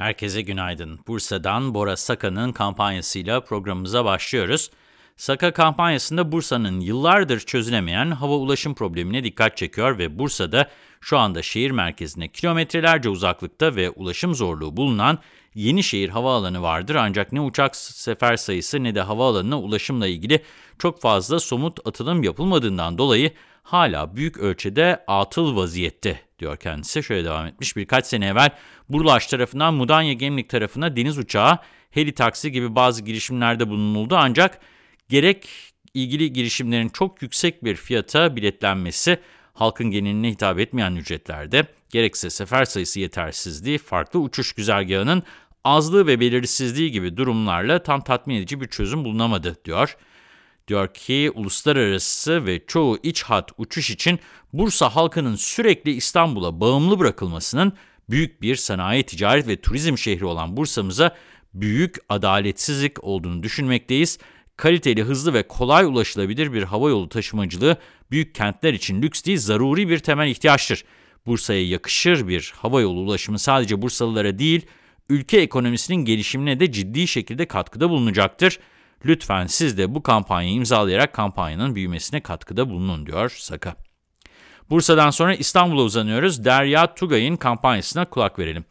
Herkese günaydın. Bursa'dan Bora Saka'nın kampanyasıyla programımıza başlıyoruz. Saka kampanyasında Bursa'nın yıllardır çözülemeyen hava ulaşım problemine dikkat çekiyor ve Bursa'da şu anda şehir merkezine kilometrelerce uzaklıkta ve ulaşım zorluğu bulunan Yenişehir Havaalanı vardır. Ancak ne uçak sefer sayısı ne de havaalanına ulaşımla ilgili çok fazla somut atılım yapılmadığından dolayı hala büyük ölçüde atıl vaziyette diyor kendisi. Şöyle devam etmiş. Birkaç sene evvel Burlaş tarafından Mudanya Gemlik tarafına deniz uçağı, heli taksi gibi bazı girişimlerde bulunuldu. Ancak gerek ilgili girişimlerin çok yüksek bir fiyata biletlenmesi, halkın geneline hitap etmeyen ücretlerde, gerekse sefer sayısı yetersizliği, farklı uçuş güzergahının azlığı ve belirsizliği gibi durumlarla tam tatmin edici bir çözüm bulunamadı, diyor. Diyor ki uluslararası ve çoğu iç hat uçuş için Bursa halkının sürekli İstanbul'a bağımlı bırakılmasının büyük bir sanayi, ticaret ve turizm şehri olan Bursa'mıza büyük adaletsizlik olduğunu düşünmekteyiz. Kaliteli, hızlı ve kolay ulaşılabilir bir havayolu taşımacılığı büyük kentler için lüks değil, zaruri bir temel ihtiyaçtır. Bursa'ya yakışır bir havayolu ulaşımı sadece Bursalılara değil, ülke ekonomisinin gelişimine de ciddi şekilde katkıda bulunacaktır. Lütfen siz de bu kampanyayı imzalayarak kampanyanın büyümesine katkıda bulunun diyor Saka. Bursa'dan sonra İstanbul'a uzanıyoruz. Derya Tugay'ın kampanyasına kulak verelim.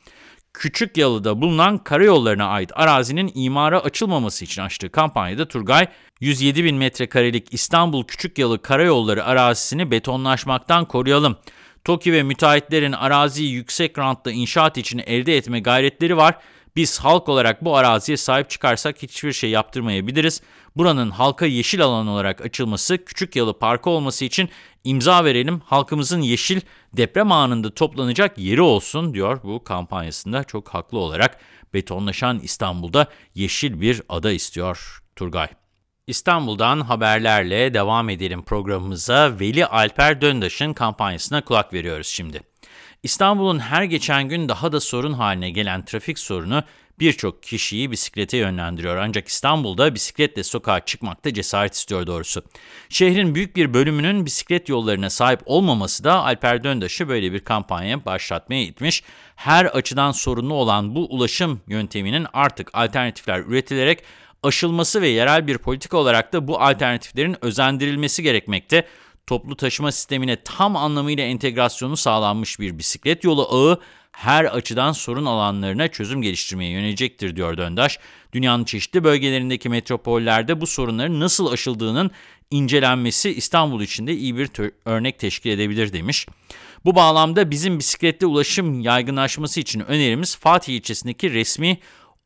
Küçük Yalı'da bulunan karayollarına ait arazinin imara açılmaması için açtığı kampanyada Turgay, 107 bin metrekarelik İstanbul Küçük Yalı karayolları arazisini betonlaşmaktan koruyalım. TOKİ ve müteahhitlerin araziyi yüksek rantlı inşaat için elde etme gayretleri var. Biz halk olarak bu araziye sahip çıkarsak hiçbir şey yaptırmayabiliriz. Buranın halka yeşil alan olarak açılması, küçük yalı parkı olması için imza verelim. Halkımızın yeşil deprem anında toplanacak yeri olsun diyor bu kampanyasında çok haklı olarak. Betonlaşan İstanbul'da yeşil bir ada istiyor Turgay. İstanbul'dan haberlerle devam edelim programımıza. Veli Alper Döndaş'ın kampanyasına kulak veriyoruz şimdi. İstanbul'un her geçen gün daha da sorun haline gelen trafik sorunu birçok kişiyi bisiklete yönlendiriyor. Ancak İstanbul'da bisikletle sokağa çıkmakta cesaret istiyor doğrusu. Şehrin büyük bir bölümünün bisiklet yollarına sahip olmaması da Alper Döndaş'ı böyle bir kampanya başlatmaya itmiş. Her açıdan sorunlu olan bu ulaşım yönteminin artık alternatifler üretilerek aşılması ve yerel bir politika olarak da bu alternatiflerin özendirilmesi gerekmekte toplu taşıma sistemine tam anlamıyla entegrasyonu sağlanmış bir bisiklet yolu ağı her açıdan sorun alanlarına çözüm geliştirmeye yönelecektir diyor Döndaş. Dünyanın çeşitli bölgelerindeki metropollerde bu sorunların nasıl aşıldığının incelenmesi İstanbul için de iyi bir örnek teşkil edebilir demiş. Bu bağlamda bizim bisikletle ulaşım yaygınlaşması için önerimiz Fatih ilçesindeki resmi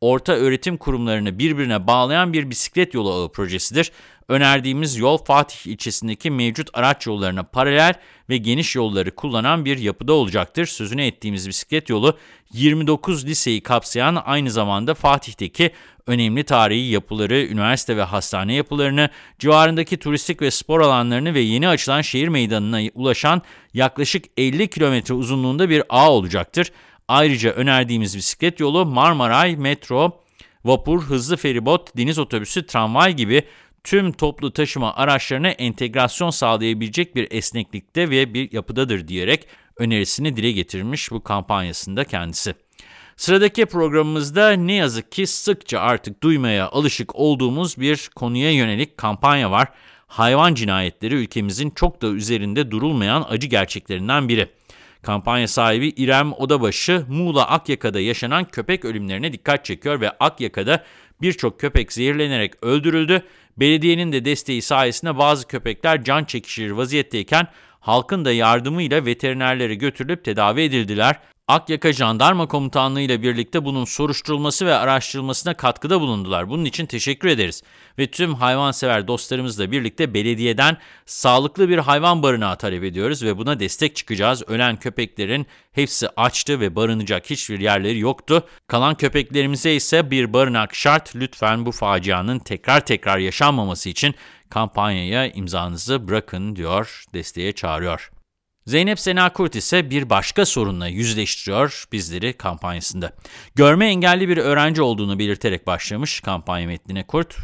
orta öğretim kurumlarını birbirine bağlayan bir bisiklet yolu ağı projesidir. Önerdiğimiz yol Fatih ilçesindeki mevcut araç yollarına paralel ve geniş yolları kullanan bir yapıda olacaktır. Sözünü ettiğimiz bisiklet yolu 29 liseyi kapsayan aynı zamanda Fatih'teki önemli tarihi yapıları, üniversite ve hastane yapılarını, civarındaki turistik ve spor alanlarını ve yeni açılan şehir meydanına ulaşan yaklaşık 50 kilometre uzunluğunda bir ağ olacaktır. Ayrıca önerdiğimiz bisiklet yolu Marmaray, metro, vapur, hızlı feribot, deniz otobüsü, tramvay gibi tüm toplu taşıma araçlarına entegrasyon sağlayabilecek bir esneklikte ve bir yapıdadır diyerek önerisini dile getirmiş bu kampanyasında kendisi. Sıradaki programımızda ne yazık ki sıkça artık duymaya alışık olduğumuz bir konuya yönelik kampanya var. Hayvan cinayetleri ülkemizin çok da üzerinde durulmayan acı gerçeklerinden biri. Kampanya sahibi İrem Odabaşı, Muğla Akyaka'da yaşanan köpek ölümlerine dikkat çekiyor ve Akyaka'da birçok köpek zehirlenerek öldürüldü. Belediyenin de desteği sayesinde bazı köpekler can çekişir vaziyetteyken halkın da yardımıyla veterinerlere götürülüp tedavi edildiler. Akyaka Jandarma Komutanlığı ile birlikte bunun soruşturulması ve araştırılmasına katkıda bulundular. Bunun için teşekkür ederiz. Ve tüm hayvansever dostlarımızla birlikte belediyeden sağlıklı bir hayvan barınağı talep ediyoruz ve buna destek çıkacağız. Ölen köpeklerin hepsi açtı ve barınacak hiçbir yerleri yoktu. Kalan köpeklerimize ise bir barınak şart. Lütfen bu facianın tekrar tekrar yaşanmaması için kampanyaya imzanızı bırakın diyor, desteğe çağırıyor. Zeynep Sena Kurt ise bir başka sorunla yüzleştiriyor bizleri kampanyasında. Görme engelli bir öğrenci olduğunu belirterek başlamış kampanya metnine Kurt.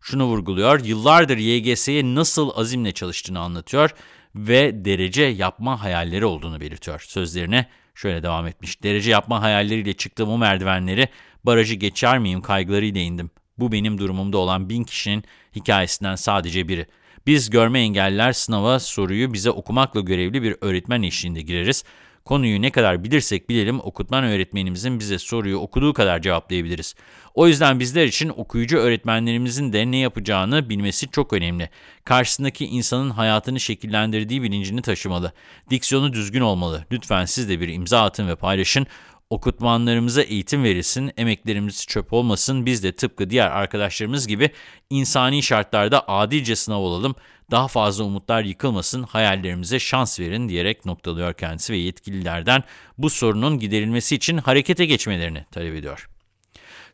Şunu vurguluyor, yıllardır YGS'ye nasıl azimle çalıştığını anlatıyor ve derece yapma hayalleri olduğunu belirtiyor. Sözlerine Şöyle devam etmiş. Derece yapma hayalleriyle çıktığım o merdivenleri barajı geçer miyim kaygılarıyla indim. Bu benim durumumda olan bin kişinin hikayesinden sadece biri. Biz görme engelliler sınava soruyu bize okumakla görevli bir öğretmen eşliğinde gireriz. Konuyu ne kadar bilirsek bilelim okutman öğretmenimizin bize soruyu okuduğu kadar cevaplayabiliriz. O yüzden bizler için okuyucu öğretmenlerimizin de ne yapacağını bilmesi çok önemli. Karşısındaki insanın hayatını şekillendirdiği bilincini taşımalı. Diksiyonu düzgün olmalı. Lütfen siz de bir imza atın ve paylaşın. Okutmanlarımıza eğitim verilsin, emeklerimiz çöp olmasın, biz de tıpkı diğer arkadaşlarımız gibi insani şartlarda adilce sınav olalım, daha fazla umutlar yıkılmasın, hayallerimize şans verin diyerek noktalıyor kendisi ve yetkililerden bu sorunun giderilmesi için harekete geçmelerini talep ediyor.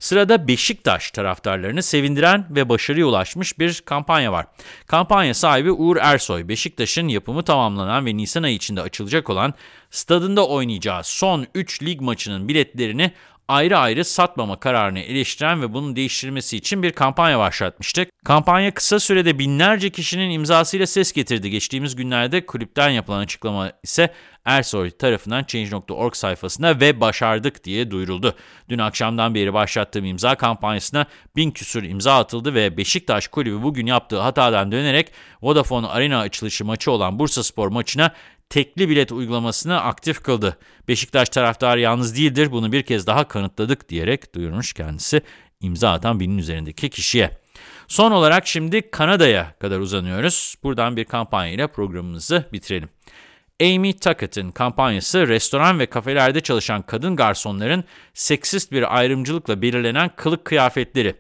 Sırada Beşiktaş taraftarlarını sevindiren ve başarıya ulaşmış bir kampanya var. Kampanya sahibi Uğur Ersoy, Beşiktaş'ın yapımı tamamlanan ve Nisan ayı içinde açılacak olan stadında oynayacağı son 3 lig maçının biletlerini ayrı ayrı satmama kararını eleştiren ve bunun değiştirilmesi için bir kampanya başlatmıştık. Kampanya kısa sürede binlerce kişinin imzasıyla ses getirdi. Geçtiğimiz günlerde kulüpten yapılan açıklama ise Ersoy tarafından Change.org sayfasında ve başardık diye duyuruldu. Dün akşamdan beri başlattığım imza kampanyasına bin küsur imza atıldı ve Beşiktaş kulübü bugün yaptığı hatadan dönerek Vodafone Arena açılışı maçı olan Bursa Spor maçına tekli bilet uygulamasını aktif kıldı. Beşiktaş taraftarı yalnız değildir, bunu bir kez daha kanıtladık diyerek duyurmuş kendisi imza atan binin üzerindeki kişiye. Son olarak şimdi Kanada'ya kadar uzanıyoruz. Buradan bir kampanya ile programımızı bitirelim. Amy Tuckett'in kampanyası restoran ve kafelerde çalışan kadın garsonların seksist bir ayrımcılıkla belirlenen kılık kıyafetleri.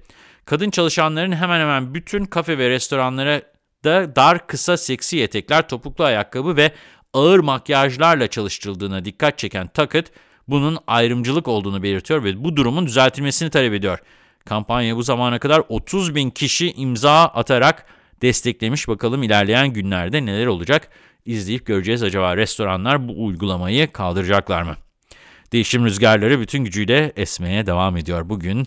Kadın çalışanların hemen hemen bütün kafe ve restoranlara da dar, kısa, seksi etekler, topuklu ayakkabı ve ağır makyajlarla çalıştırıldığına dikkat çeken Tuckett, bunun ayrımcılık olduğunu belirtiyor ve bu durumun düzeltilmesini talep ediyor. Kampanya bu zamana kadar 30 bin kişi imza atarak desteklemiş. Bakalım ilerleyen günlerde neler olacak izleyip göreceğiz. Acaba restoranlar bu uygulamayı kaldıracaklar mı? Değişim rüzgarları bütün gücüyle esmeye devam ediyor. Bugün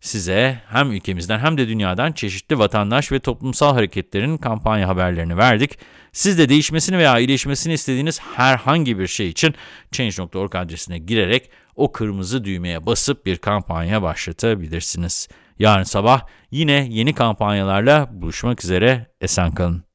size hem ülkemizden hem de dünyadan çeşitli vatandaş ve toplumsal hareketlerin kampanya haberlerini verdik. Siz de değişmesini veya iyileşmesini istediğiniz herhangi bir şey için Change.org adresine girerek o kırmızı düğmeye basıp bir kampanya başlatabilirsiniz. Yarın sabah yine yeni kampanyalarla buluşmak üzere. Esen kalın.